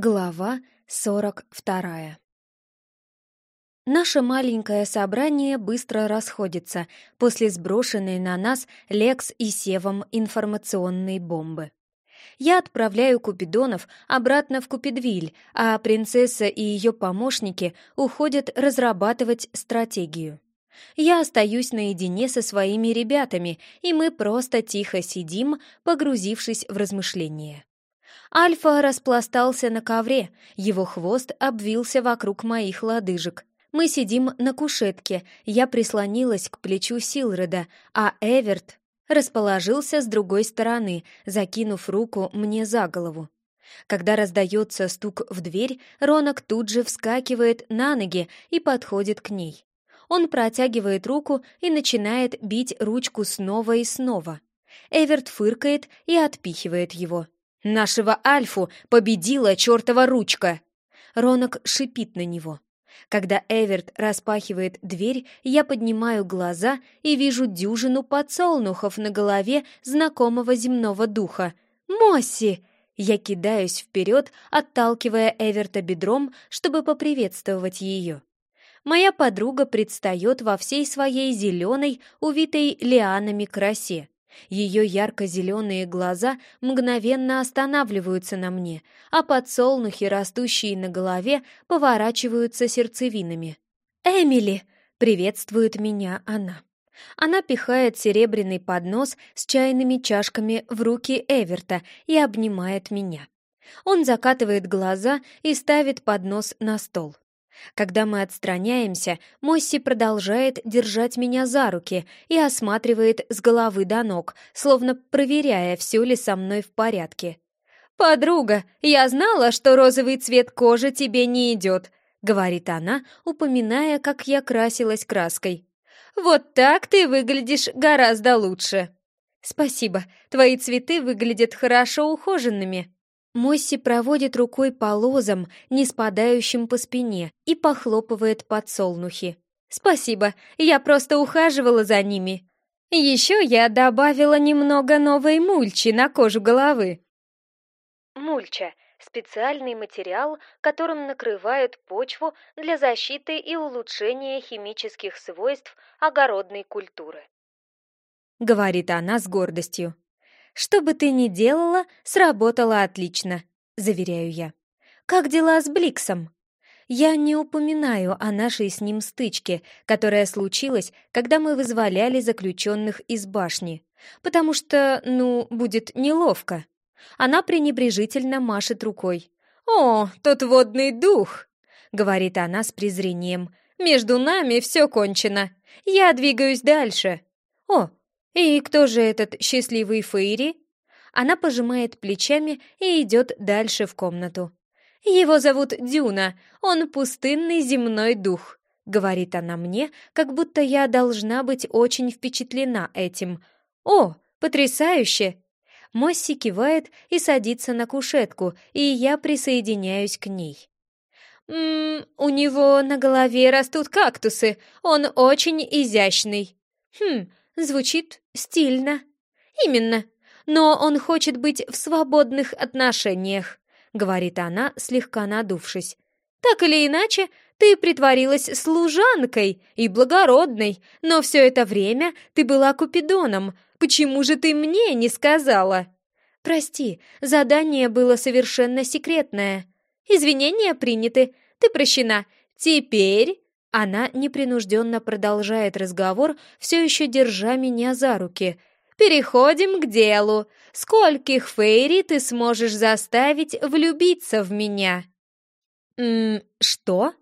Глава сорок вторая Наше маленькое собрание быстро расходится после сброшенной на нас Лекс и Севом информационной бомбы. Я отправляю Купидонов обратно в Купидвиль, а принцесса и ее помощники уходят разрабатывать стратегию. Я остаюсь наедине со своими ребятами, и мы просто тихо сидим, погрузившись в размышления. Альфа распластался на ковре, его хвост обвился вокруг моих лодыжек. Мы сидим на кушетке, я прислонилась к плечу Силреда, а Эверт расположился с другой стороны, закинув руку мне за голову. Когда раздается стук в дверь, Ронок тут же вскакивает на ноги и подходит к ней. Он протягивает руку и начинает бить ручку снова и снова. Эверт фыркает и отпихивает его. «Нашего Альфу победила чертова ручка!» Ронок шипит на него. Когда Эверт распахивает дверь, я поднимаю глаза и вижу дюжину подсолнухов на голове знакомого земного духа. «Мосси!» Я кидаюсь вперед, отталкивая Эверта бедром, чтобы поприветствовать ее. Моя подруга предстает во всей своей зеленой, увитой лианами красе. Ее ярко-зеленые глаза мгновенно останавливаются на мне, а подсолнухи, растущие на голове, поворачиваются сердцевинами. «Эмили!» — приветствует меня она. Она пихает серебряный поднос с чайными чашками в руки Эверта и обнимает меня. Он закатывает глаза и ставит поднос на стол. Когда мы отстраняемся, Мосси продолжает держать меня за руки и осматривает с головы до ног, словно проверяя, все ли со мной в порядке. «Подруга, я знала, что розовый цвет кожи тебе не идет», — говорит она, упоминая, как я красилась краской. «Вот так ты выглядишь гораздо лучше». «Спасибо, твои цветы выглядят хорошо ухоженными», Мосси проводит рукой по лозам, не спадающим по спине, и похлопывает подсолнухи. «Спасибо, я просто ухаживала за ними. Еще я добавила немного новой мульчи на кожу головы». Мульча – специальный материал, которым накрывают почву для защиты и улучшения химических свойств огородной культуры. Говорит она с гордостью. «Что бы ты ни делала, сработало отлично», — заверяю я. «Как дела с Бликсом?» Я не упоминаю о нашей с ним стычке, которая случилась, когда мы вызволяли заключенных из башни, потому что, ну, будет неловко. Она пренебрежительно машет рукой. «О, тот водный дух!» — говорит она с презрением. «Между нами все кончено. Я двигаюсь дальше. О, «И кто же этот счастливый Фейри?» Она пожимает плечами и идет дальше в комнату. «Его зовут Дюна, он пустынный земной дух», — говорит она мне, как будто я должна быть очень впечатлена этим. «О, потрясающе!» Мосси кивает и садится на кушетку, и я присоединяюсь к ней. «Ммм, у него на голове растут кактусы, он очень изящный». «Хм, Звучит стильно. Именно. Но он хочет быть в свободных отношениях, говорит она, слегка надувшись. Так или иначе, ты притворилась служанкой и благородной, но все это время ты была купидоном. Почему же ты мне не сказала? Прости, задание было совершенно секретное. Извинения приняты, ты прощена. Теперь она непринужденно продолжает разговор, все еще держа меня за руки. «Переходим к делу. Скольких фейри ты сможешь заставить влюбиться в меня?» «Ммм, что?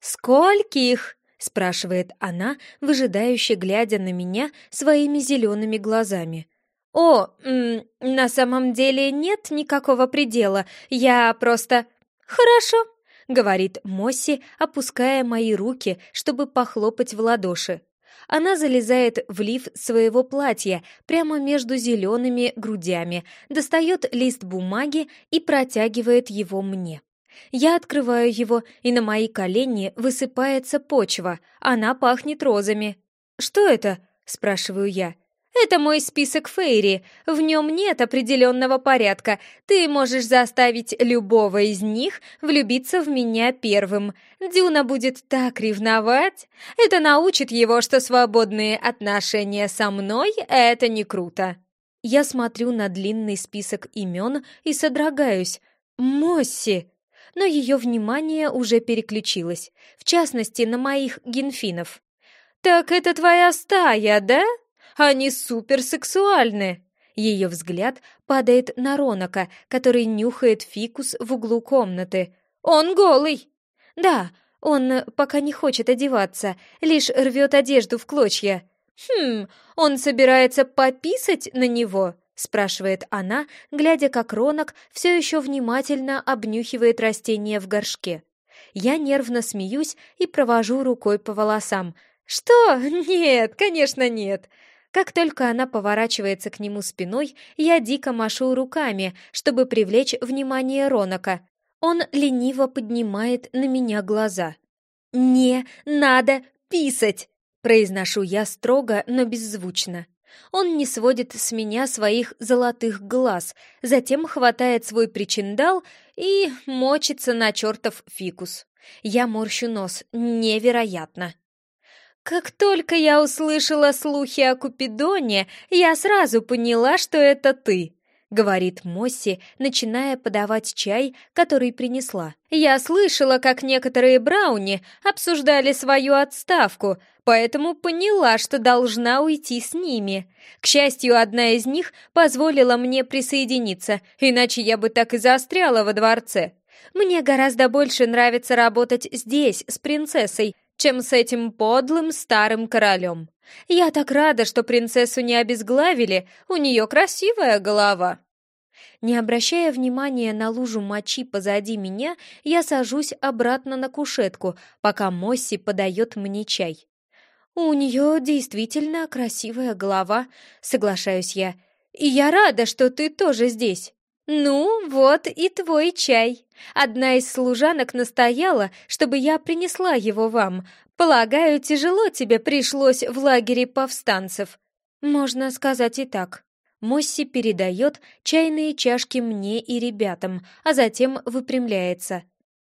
Скольких?» — спрашивает она, выжидающе глядя на меня своими зелеными глазами. «О, м, на самом деле нет никакого предела. Я просто...» «Хорошо, — говорит Мосси, опуская мои руки, чтобы похлопать в ладоши. Она залезает в лиф своего платья прямо между зелеными грудями, достает лист бумаги и протягивает его мне. Я открываю его, и на мои колени высыпается почва. Она пахнет розами. «Что это?» — спрашиваю я. Это мой список Фейри. В нем нет определенного порядка. Ты можешь заставить любого из них влюбиться в меня первым. Дюна будет так ревновать. Это научит его, что свободные отношения со мной — это не круто. Я смотрю на длинный список имен и содрогаюсь. Мосси! Но ее внимание уже переключилось, в частности, на моих генфинов. «Так это твоя стая, да?» Они суперсексуальны!» Ее взгляд падает на Ронака, который нюхает фикус в углу комнаты. «Он голый!» «Да, он пока не хочет одеваться, лишь рвет одежду в клочья». «Хм, он собирается пописать на него?» — спрашивает она, глядя, как Ронок все еще внимательно обнюхивает растение в горшке. Я нервно смеюсь и провожу рукой по волосам. «Что? Нет, конечно, нет!» Как только она поворачивается к нему спиной, я дико машу руками, чтобы привлечь внимание Ронака. Он лениво поднимает на меня глаза. «Не надо писать!» — произношу я строго, но беззвучно. Он не сводит с меня своих золотых глаз, затем хватает свой причиндал и мочится на чертов фикус. Я морщу нос. Невероятно. Как только я услышала слухи о Купидоне, я сразу поняла, что это ты, говорит Мосси, начиная подавать чай, который принесла. Я слышала, как некоторые брауни обсуждали свою отставку, поэтому поняла, что должна уйти с ними. К счастью, одна из них позволила мне присоединиться, иначе я бы так и застряла во дворце. Мне гораздо больше нравится работать здесь, с принцессой, чем с этим подлым старым королем. Я так рада, что принцессу не обезглавили, у нее красивая голова. Не обращая внимания на лужу мочи позади меня, я сажусь обратно на кушетку, пока Мосси подает мне чай. «У нее действительно красивая голова», — соглашаюсь я. «И я рада, что ты тоже здесь». «Ну, вот и твой чай. Одна из служанок настояла, чтобы я принесла его вам. Полагаю, тяжело тебе пришлось в лагере повстанцев». «Можно сказать и так». Мосси передает чайные чашки мне и ребятам, а затем выпрямляется.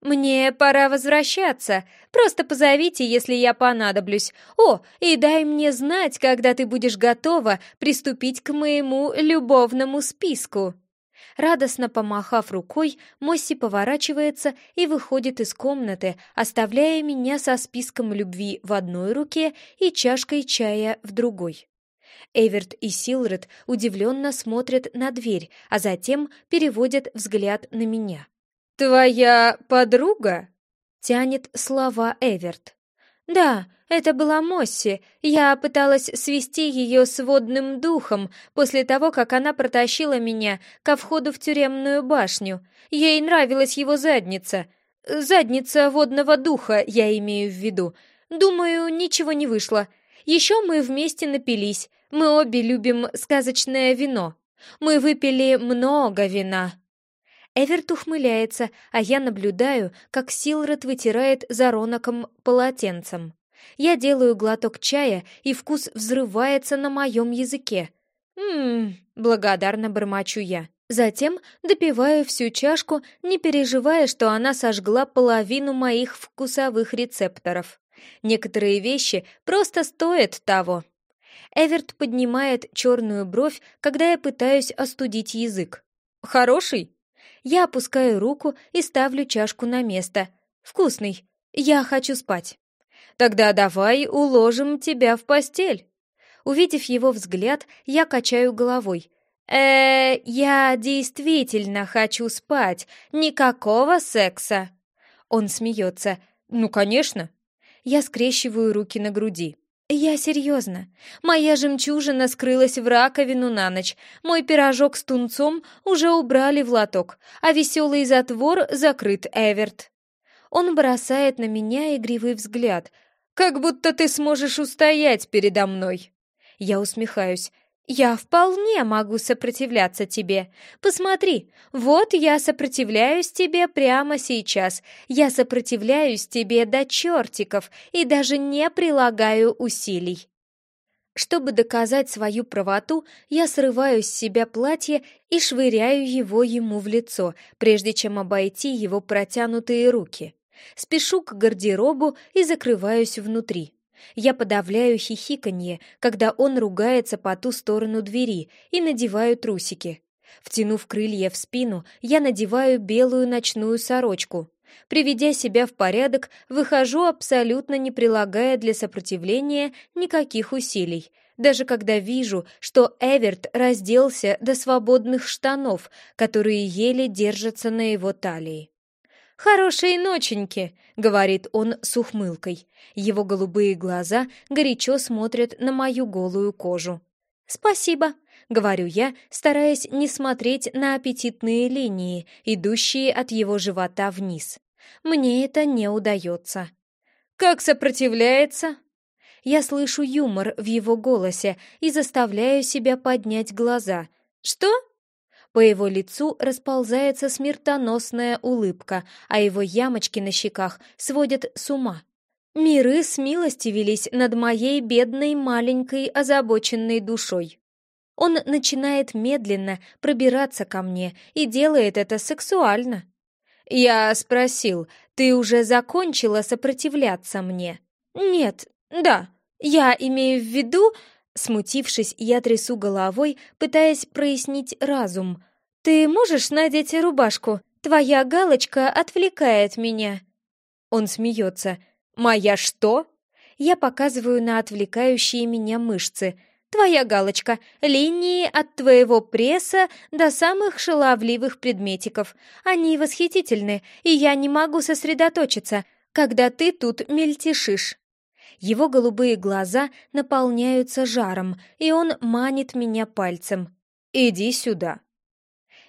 «Мне пора возвращаться. Просто позовите, если я понадоблюсь. О, и дай мне знать, когда ты будешь готова приступить к моему любовному списку». Радостно помахав рукой, Мосси поворачивается и выходит из комнаты, оставляя меня со списком любви в одной руке и чашкой чая в другой. Эверт и Силред удивленно смотрят на дверь, а затем переводят взгляд на меня. «Твоя подруга?» — тянет слова Эверт. «Да, это была Мосси. Я пыталась свести ее с водным духом после того, как она протащила меня ко входу в тюремную башню. Ей нравилась его задница. Задница водного духа, я имею в виду. Думаю, ничего не вышло. Еще мы вместе напились. Мы обе любим сказочное вино. Мы выпили много вина». Эверт ухмыляется, а я наблюдаю, как Силред вытирает за роноком полотенцем. Я делаю глоток чая, и вкус взрывается на моем языке. «Ммм», — благодарно бормочу я. Затем допиваю всю чашку, не переживая, что она сожгла половину моих вкусовых рецепторов. Некоторые вещи просто стоят того. Эверт поднимает черную бровь, когда я пытаюсь остудить язык. «Хороший?» Я опускаю руку и ставлю чашку на место. «Вкусный. Я хочу спать». Тогда давай уложим тебя в постель». Увидев его взгляд, я качаю головой. э я действительно хочу спать. Никакого секса». Он смеется. «Ну, конечно». Я скрещиваю руки на груди. «Я серьезно. Моя жемчужина скрылась в раковину на ночь. Мой пирожок с тунцом уже убрали в лоток, а веселый затвор закрыт, Эверт». Он бросает на меня игривый взгляд, как будто ты сможешь устоять передо мной. Я усмехаюсь. Я вполне могу сопротивляться тебе. Посмотри, вот я сопротивляюсь тебе прямо сейчас. Я сопротивляюсь тебе до чертиков и даже не прилагаю усилий. Чтобы доказать свою правоту, я срываю с себя платье и швыряю его ему в лицо, прежде чем обойти его протянутые руки. Спешу к гардеробу и закрываюсь внутри. Я подавляю хихиканье, когда он ругается по ту сторону двери, и надеваю трусики. Втянув крылья в спину, я надеваю белую ночную сорочку. Приведя себя в порядок, выхожу абсолютно не прилагая для сопротивления никаких усилий, даже когда вижу, что Эверт разделся до свободных штанов, которые еле держатся на его талии. «Хорошие ноченьки», — говорит он с ухмылкой. Его голубые глаза горячо смотрят на мою голую кожу. «Спасибо», — говорю я, стараясь не смотреть на аппетитные линии, идущие от его живота вниз. Мне это не удается. «Как сопротивляется?» Я слышу юмор в его голосе и заставляю себя поднять глаза. «Что?» По его лицу расползается смертоносная улыбка, а его ямочки на щеках сводят с ума. Миры с милости велись над моей бедной маленькой озабоченной душой. Он начинает медленно пробираться ко мне и делает это сексуально. Я спросил, ты уже закончила сопротивляться мне? Нет, да, я имею в виду... Смутившись, я трясу головой, пытаясь прояснить разум. «Ты можешь надеть рубашку? Твоя галочка отвлекает меня». Он смеется. «Моя что?» Я показываю на отвлекающие меня мышцы. «Твоя галочка. Линии от твоего пресса до самых шаловливых предметиков. Они восхитительны, и я не могу сосредоточиться, когда ты тут мельтешишь». Его голубые глаза наполняются жаром, и он манит меня пальцем. «Иди сюда».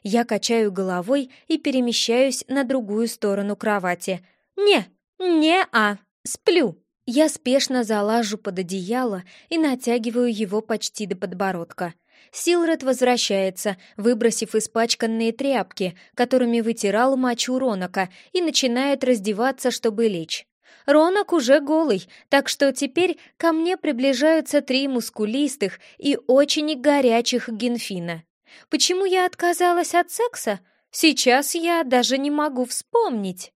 Я качаю головой и перемещаюсь на другую сторону кровати. «Не, не-а». Сплю. Я спешно залажу под одеяло и натягиваю его почти до подбородка. Силред возвращается, выбросив испачканные тряпки, которыми вытирал мочу Ронака, и начинает раздеваться, чтобы лечь. Ронок уже голый, так что теперь ко мне приближаются три мускулистых и очень горячих генфина. Почему я отказалась от секса? Сейчас я даже не могу вспомнить.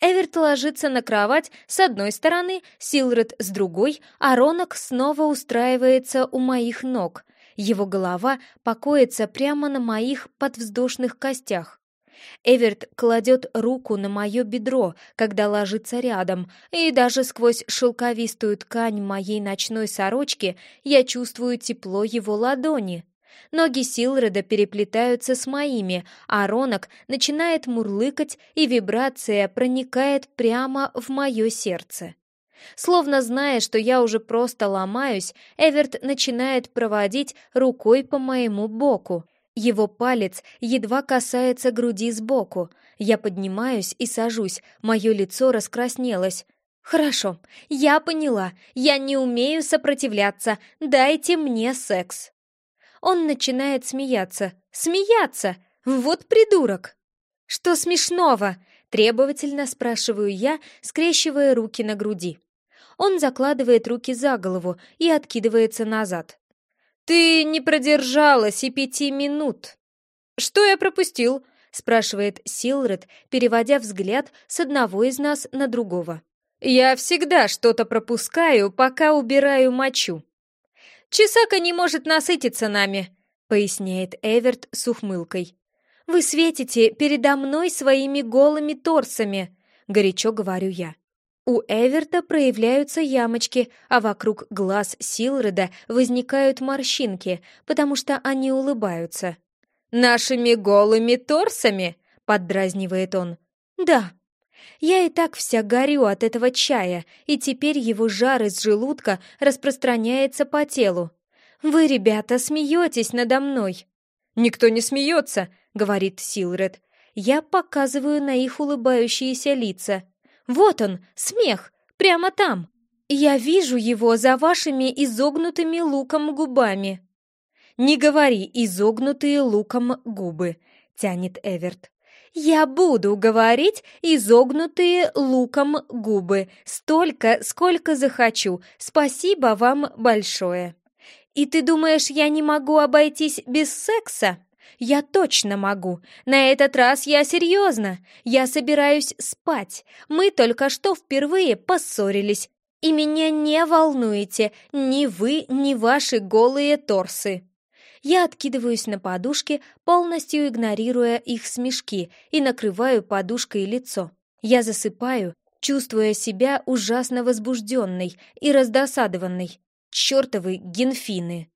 Эверт ложится на кровать с одной стороны, Силред с другой, а Ронок снова устраивается у моих ног. Его голова покоится прямо на моих подвздошных костях. Эверт кладет руку на мое бедро, когда ложится рядом, и даже сквозь шелковистую ткань моей ночной сорочки я чувствую тепло его ладони. Ноги Силреда переплетаются с моими, а Ронок начинает мурлыкать, и вибрация проникает прямо в мое сердце. Словно зная, что я уже просто ломаюсь, Эверт начинает проводить рукой по моему боку. Его палец едва касается груди сбоку. Я поднимаюсь и сажусь, мое лицо раскраснелось. «Хорошо, я поняла. Я не умею сопротивляться. Дайте мне секс». Он начинает смеяться. Смеяться! Вот придурок! Что смешного? Требовательно спрашиваю я, скрещивая руки на груди. Он закладывает руки за голову и откидывается назад. «Ты не продержалась и пяти минут!» «Что я пропустил?» — спрашивает Силред, переводя взгляд с одного из нас на другого. «Я всегда что-то пропускаю, пока убираю мочу», «Чесака не может насытиться нами», — поясняет Эверт с ухмылкой. «Вы светите передо мной своими голыми торсами», — горячо говорю я. У Эверта проявляются ямочки, а вокруг глаз Силреда возникают морщинки, потому что они улыбаются. «Нашими голыми торсами?» — поддразнивает он. «Да», я и так вся горю от этого чая, и теперь его жар из желудка распространяется по телу. Вы, ребята, смеетесь надо мной. Никто не смеется, говорит Силред. Я показываю на их улыбающиеся лица. Вот он, смех, прямо там. Я вижу его за вашими изогнутыми луком губами. Не говори изогнутые луком губы, тянет Эверт. «Я буду говорить изогнутые луком губы, столько, сколько захочу. Спасибо вам большое». И ты думаешь, я не могу обойтись без секса? Я точно могу. На этот раз я серьезно. Я собираюсь спать. Мы только что впервые поссорились. И меня не волнуете ни вы, ни ваши голые торсы. Я откидываюсь на подушке, полностью игнорируя их смешки, и накрываю подушкой лицо. Я засыпаю, чувствуя себя ужасно возбужденной и раздосадованной. Чертовы генфины!